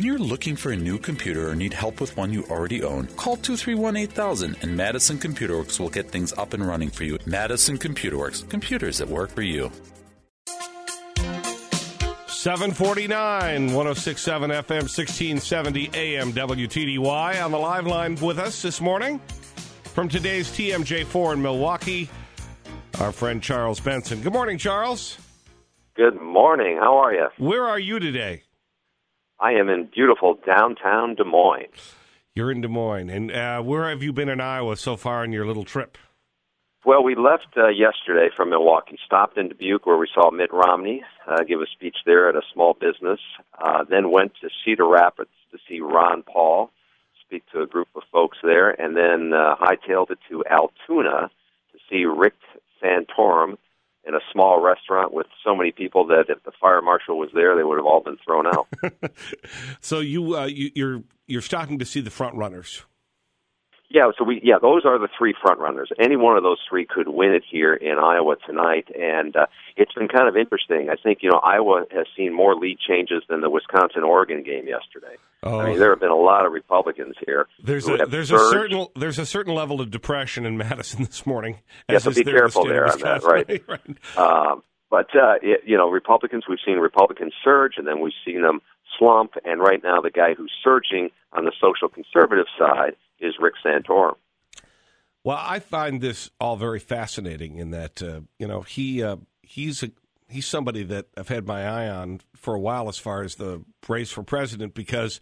When you're looking for a new computer or need help with one you already own, call 231 8000 and Madison Computer Works will get things up and running for you. Madison Computer Works, computers that work for you. 749, 1067 FM, 1670 AM WTDY on the live line with us this morning from today's TMJ4 in Milwaukee, our friend Charles Benson. Good morning, Charles. Good morning. How are you? Where are you today? I am in beautiful downtown Des Moines. You're in Des Moines. And uh, where have you been in Iowa so far on your little trip? Well, we left uh, yesterday from Milwaukee, stopped in Dubuque where we saw Mitt Romney uh, give a speech there at a small business, uh, then went to Cedar Rapids to see Ron Paul speak to a group of folks there, and then uh, hightailed it to Altoona to see Rick Santorum in a small restaurant with so many people that if the fire marshal was there, they would have all been thrown out. so you, uh, you you're you're stopping to see the front runners. Yeah, so we yeah, those are the three front runners. Any one of those three could win it here in Iowa tonight, and uh, it's been kind of interesting. I think you know Iowa has seen more lead changes than the Wisconsin Oregon game yesterday. Oh. I mean, there have been a lot of Republicans here. There's a there's surged. a certain there's a certain level of depression in Madison this morning. Yeah, so be careful there on that, right? right. Um, but uh, it, you know, Republicans we've seen Republicans surge, and then we've seen them slump, and right now the guy who's surging on the social conservative side is Rick Santorum. Well, I find this all very fascinating in that uh, you know he uh, he's a he's somebody that I've had my eye on for a while as far as the race for president because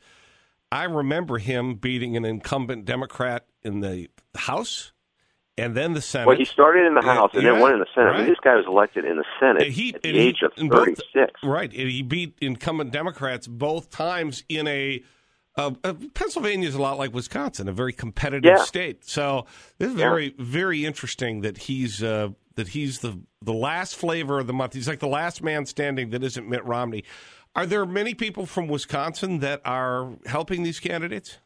I remember him beating an incumbent Democrat in the House and then the Senate. Well, he started in the House and, and then went in the Senate. Right. I mean, this guy was elected in the Senate he, at the age he, of 36. Both, right. He beat incumbent Democrats both times in a uh, uh, Pennsylvania is a lot like Wisconsin, a very competitive yeah. state. So this is yeah. very, very interesting that he's uh, that he's the the last flavor of the month. He's like the last man standing that isn't Mitt Romney. Are there many people from Wisconsin that are helping these candidates?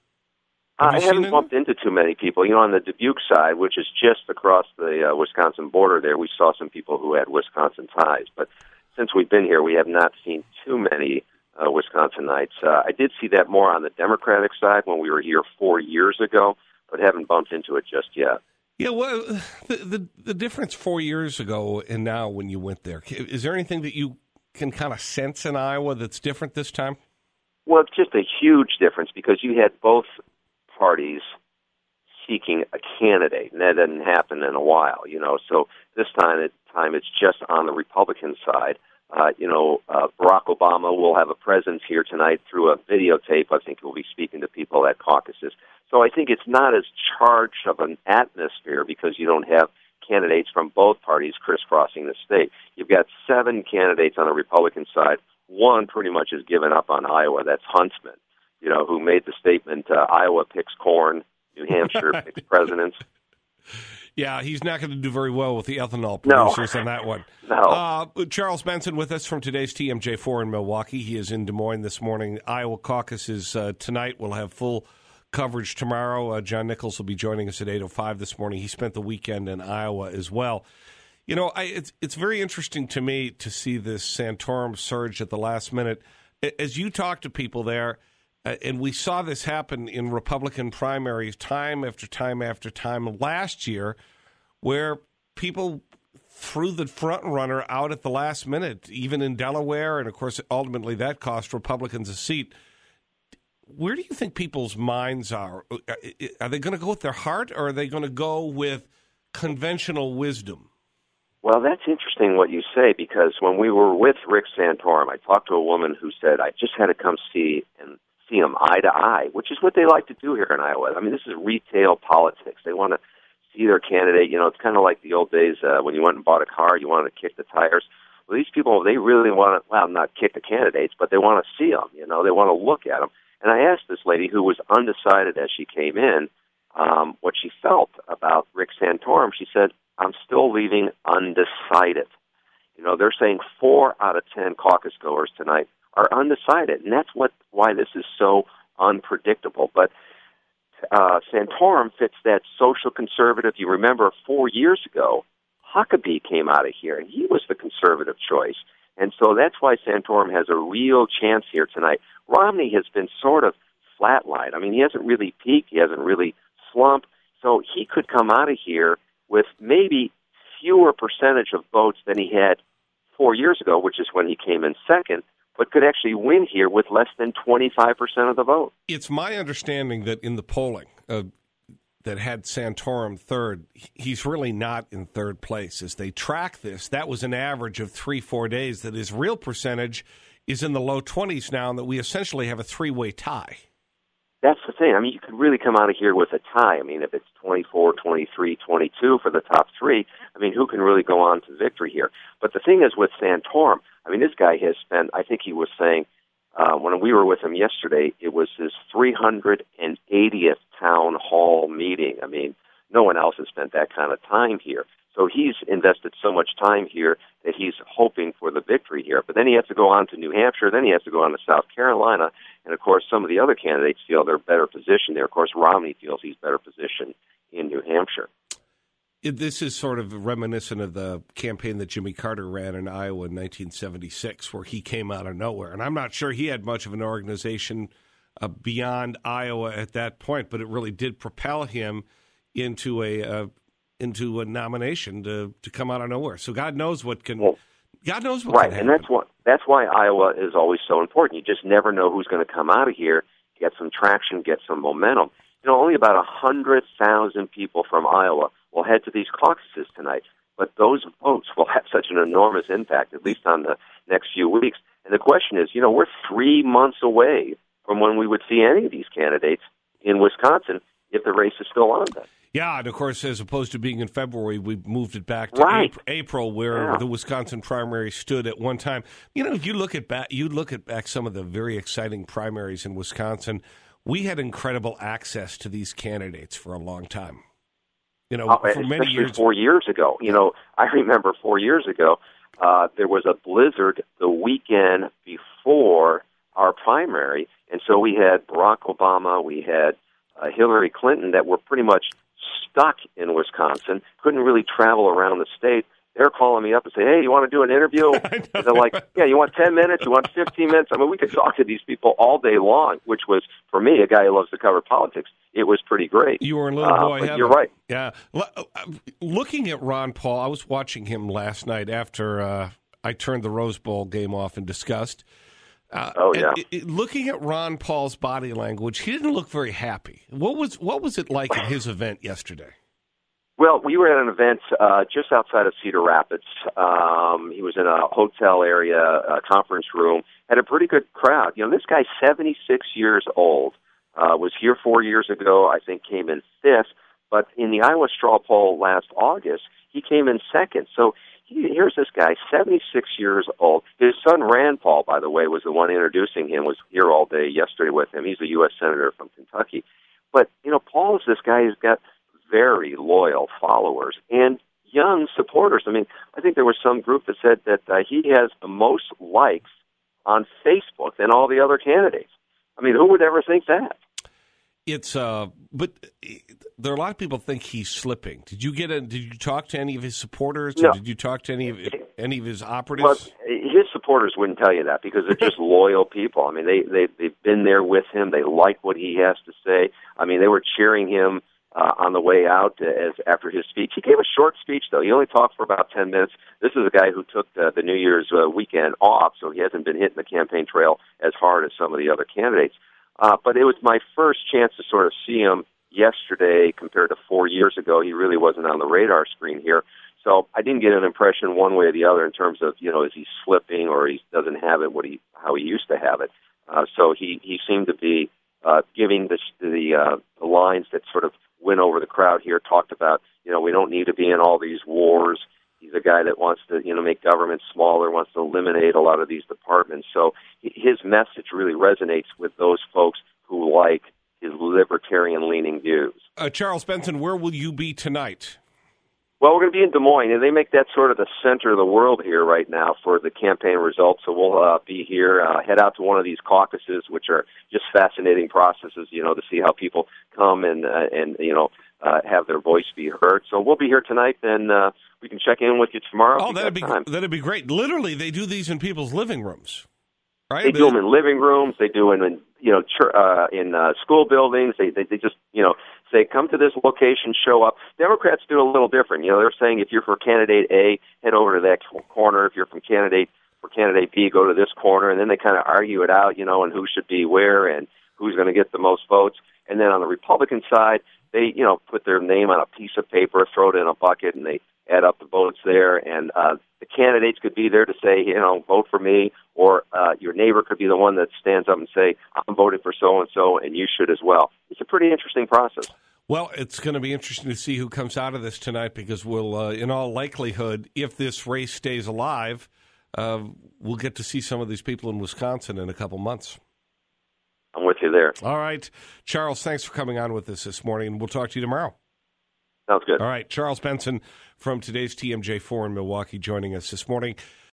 Have I haven't bumped into too many people. You know, on the Dubuque side, which is just across the uh, Wisconsin border, there we saw some people who had Wisconsin ties. But since we've been here, we have not seen too many uh, Wisconsinites. Uh, I did see that more on the Democratic side when we were here four years ago, but haven't bumped into it just yet. Yeah, well, the, the the difference four years ago and now when you went there, is there anything that you can kind of sense in Iowa that's different this time? Well, it's just a huge difference because you had both parties seeking a candidate, and that didn't happen in a while, you know. So this time, it time it's just on the Republican side. Uh, you know, uh, Barack Obama will have a presence here tonight through a videotape. I think he'll be speaking to people at caucuses. So I think it's not as charged of an atmosphere because you don't have candidates from both parties crisscrossing the state. You've got seven candidates on the Republican side. One pretty much has given up on Iowa. That's Huntsman, you know, who made the statement uh, Iowa picks corn, New Hampshire picks presidents. Yeah, he's not going to do very well with the ethanol producers no. on that one. No. Uh, Charles Benson with us from today's TMJ4 in Milwaukee. He is in Des Moines this morning. Iowa caucus is uh, tonight. We'll have full coverage tomorrow. Uh, John Nichols will be joining us at 8.05 this morning. He spent the weekend in Iowa as well. You know, I, it's, it's very interesting to me to see this Santorum surge at the last minute. As you talk to people there – uh, and we saw this happen in Republican primaries time after time after time last year, where people threw the front runner out at the last minute, even in Delaware, and of course, ultimately that cost Republicans a seat. Where do you think people's minds are? Uh, are they going to go with their heart, or are they going to go with conventional wisdom? Well, that's interesting what you say because when we were with Rick Santorum, I talked to a woman who said, I just had to come see and see them eye to eye, which is what they like to do here in Iowa. I mean, this is retail politics. They want to see their candidate. You know, it's kind of like the old days uh, when you went and bought a car, you wanted to kick the tires. Well, these people, they really want to, well, not kick the candidates, but they want to see them. You know, they want to look at them. And I asked this lady who was undecided as she came in um, what she felt about Rick Santorum. She said, I'm still leaving undecided. You know, they're saying four out of ten caucus goers tonight are undecided, and that's what why this is so unpredictable. But uh, Santorum fits that social conservative. You remember four years ago, Huckabee came out of here, and he was the conservative choice. And so that's why Santorum has a real chance here tonight. Romney has been sort of flatlined. I mean, he hasn't really peaked, he hasn't really slumped. So he could come out of here with maybe fewer percentage of votes than he had four years ago, which is when he came in second, but could actually win here with less than 25% of the vote. It's my understanding that in the polling uh, that had Santorum third, he's really not in third place. As they track this, that was an average of three, four days, that his real percentage is in the low 20s now, and that we essentially have a three way tie. That's the thing. I mean, you could really come out of here with a tie. I mean, if it's 24, 23, 22 for the top three, I mean, who can really go on to victory here? But the thing is with Santorum, I mean, this guy has spent, I think he was saying, uh, when we were with him yesterday, it was his 380th town hall meeting. I mean, no one else has spent that kind of time here. So he's invested so much time here that he's hoping for the victory here. But then he has to go on to New Hampshire, then he has to go on to South Carolina, and of course some of the other candidates feel they're better positioned there. Of course, Romney feels he's better positioned in New Hampshire. This is sort of reminiscent of the campaign that Jimmy Carter ran in Iowa in 1976, where he came out of nowhere. And I'm not sure he had much of an organization uh, beyond Iowa at that point, but it really did propel him into a uh, into a nomination to to come out of nowhere. So God knows what can. Well, God knows what right, and that's what that's why Iowa is always so important. You just never know who's going to come out of here, get some traction, get some momentum. You know, only about a hundred thousand people from Iowa will head to these caucuses tonight, but those votes will have such an enormous impact, at least on the next few weeks. And the question is, you know, we're three months away from when we would see any of these candidates in Wisconsin if the race is still on. Then. Yeah, and of course, as opposed to being in February, we moved it back to right. April, where yeah. the Wisconsin primary stood at one time. You know, if you look at back, you look at back some of the very exciting primaries in Wisconsin. We had incredible access to these candidates for a long time. You know, uh, for many years. Four years ago, you know, I remember four years ago, uh, there was a blizzard the weekend before our primary, and so we had Barack Obama, we had uh, Hillary Clinton that were pretty much stuck in Wisconsin, couldn't really travel around the state. They're calling me up and say, "Hey, you want to do an interview?" And they're like, "Yeah, you want ten minutes? You want fifteen minutes?" I mean, we could talk to these people all day long, which was for me, a guy who loves to cover politics. It was pretty great. You were a little boy uh, You're right. Yeah, uh, looking at Ron Paul, I was watching him last night after uh, I turned the Rose Bowl game off in disgust. Uh, oh yeah. It, it, looking at Ron Paul's body language, he didn't look very happy. What was what was it like at his event yesterday? Well, we were at an event uh, just outside of Cedar Rapids. Um, he was in a hotel area, a conference room, had a pretty good crowd. You know, this guy's 76 years old. Uh, was here four years ago. I think came in fifth, but in the Iowa straw poll last August, he came in second. So here's this guy, 76 years old. His son Rand Paul, by the way, was the one introducing him. Was here all day yesterday with him. He's a U.S. senator from Kentucky. But you know, Paul is this guy who's got very loyal followers and young supporters. I mean, I think there was some group that said that uh, he has the most likes on Facebook than all the other candidates. I mean, who would ever think that? It's uh, but there are a lot of people think he's slipping. Did you get a? Did you talk to any of his supporters? No. did you talk to any of any of his operatives? Well, his supporters wouldn't tell you that because they're just loyal people. I mean, they they they've been there with him. They like what he has to say. I mean, they were cheering him uh, on the way out as after his speech. He gave a short speech though. He only talked for about ten minutes. This is a guy who took the, the New Year's uh, weekend off, so he hasn't been hitting the campaign trail as hard as some of the other candidates. Uh, but it was my first chance to sort of see him yesterday compared to four years ago. He really wasn't on the radar screen here. So I didn't get an impression one way or the other in terms of, you know, is he slipping or he doesn't have it what he how he used to have it. Uh, so he he seemed to be uh, giving the the, uh, the lines that sort of went over the crowd here. Talked about, you know, we don't need to be in all these wars. He's a guy that wants to, you know, make government smaller, wants to eliminate a lot of these departments. So his message really resonates with those folks who like his libertarian leaning views. Uh, Charles Benson, where will you be tonight? Well, we're going to be in Des Moines, and they make that sort of the center of the world here right now for the campaign results. So we'll uh, be here, uh, head out to one of these caucuses, which are just fascinating processes, you know, to see how people come and uh, and you know uh, have their voice be heard. So we'll be here tonight, and uh, we can check in with you tomorrow. Oh, that'd be time. that'd be great. Literally, they do these in people's living rooms, right? They do them in living rooms. They do them in you know ch- uh, in uh, school buildings. They, they they just you know say, come to this location, show up. Democrats do a little different. You know, they're saying if you're for candidate A, head over to that corner. If you're from candidate for candidate B, go to this corner. And then they kind of argue it out, you know, and who should be where and who's going to get the most votes. And then on the Republican side, they, you know, put their name on a piece of paper, throw it in a bucket, and they add up the votes there. And uh, the candidates could be there to say, you know, vote for me, or uh, your neighbor could be the one that stands up and say, I'm voting for so and so, and you should as well. It's a pretty interesting process. Well, it's going to be interesting to see who comes out of this tonight because we'll, uh, in all likelihood, if this race stays alive, uh, we'll get to see some of these people in Wisconsin in a couple months. I'm with you there. All right. Charles, thanks for coming on with us this morning. And we'll talk to you tomorrow. Sounds good. All right. Charles Benson from today's TMJ4 in Milwaukee joining us this morning.